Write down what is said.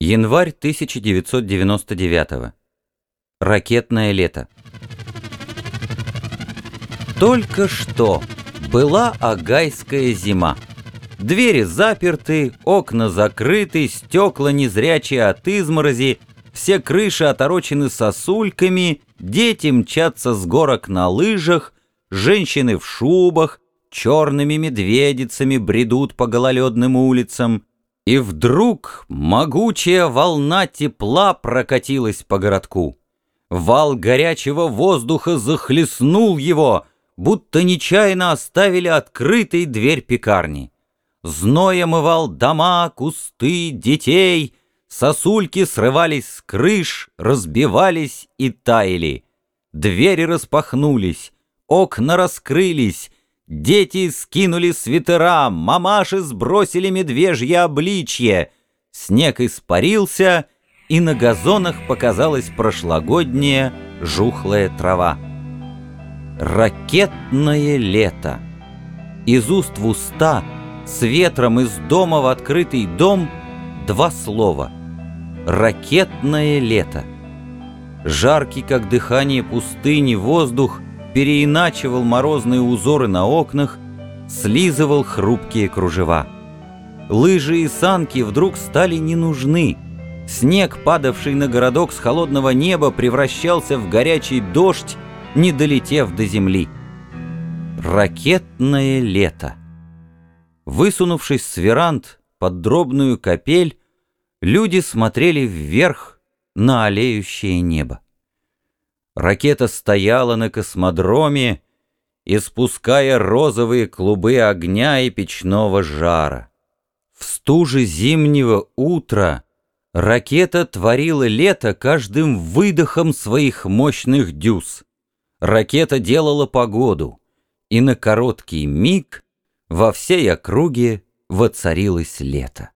Январь 1999. Ракетное лето. Только что была агайская зима. Двери заперты, окна закрыты, стекла незрячие от изморози, все крыши оторочены сосульками, дети мчатся с горок на лыжах, женщины в шубах, черными медведицами бредут по гололедным улицам. И вдруг могучая волна тепла прокатилась по городку. Вал горячего воздуха захлестнул его, будто нечаянно оставили открытой дверь пекарни. Зной омывал дома, кусты, детей, сосульки срывались с крыш, разбивались и таяли. Двери распахнулись, окна раскрылись, дети скинули свитера, мамаши сбросили медвежье обличье, снег испарился, и на газонах показалась прошлогодняя жухлая трава. Ракетное лето. Из уст в уста, с ветром из дома в открытый дом, два слова. Ракетное лето. Жаркий, как дыхание пустыни, воздух переиначивал морозные узоры на окнах, слизывал хрупкие кружева. Лыжи и санки вдруг стали не нужны. Снег, падавший на городок с холодного неба, превращался в горячий дождь, не долетев до земли. Ракетное лето. Высунувшись с веранд под дробную капель, люди смотрели вверх на олеющее небо. Ракета стояла на космодроме, испуская розовые клубы огня и печного жара. В стуже зимнего утра ракета творила лето каждым выдохом своих мощных дюз. Ракета делала погоду, и на короткий миг во всей округе воцарилось лето.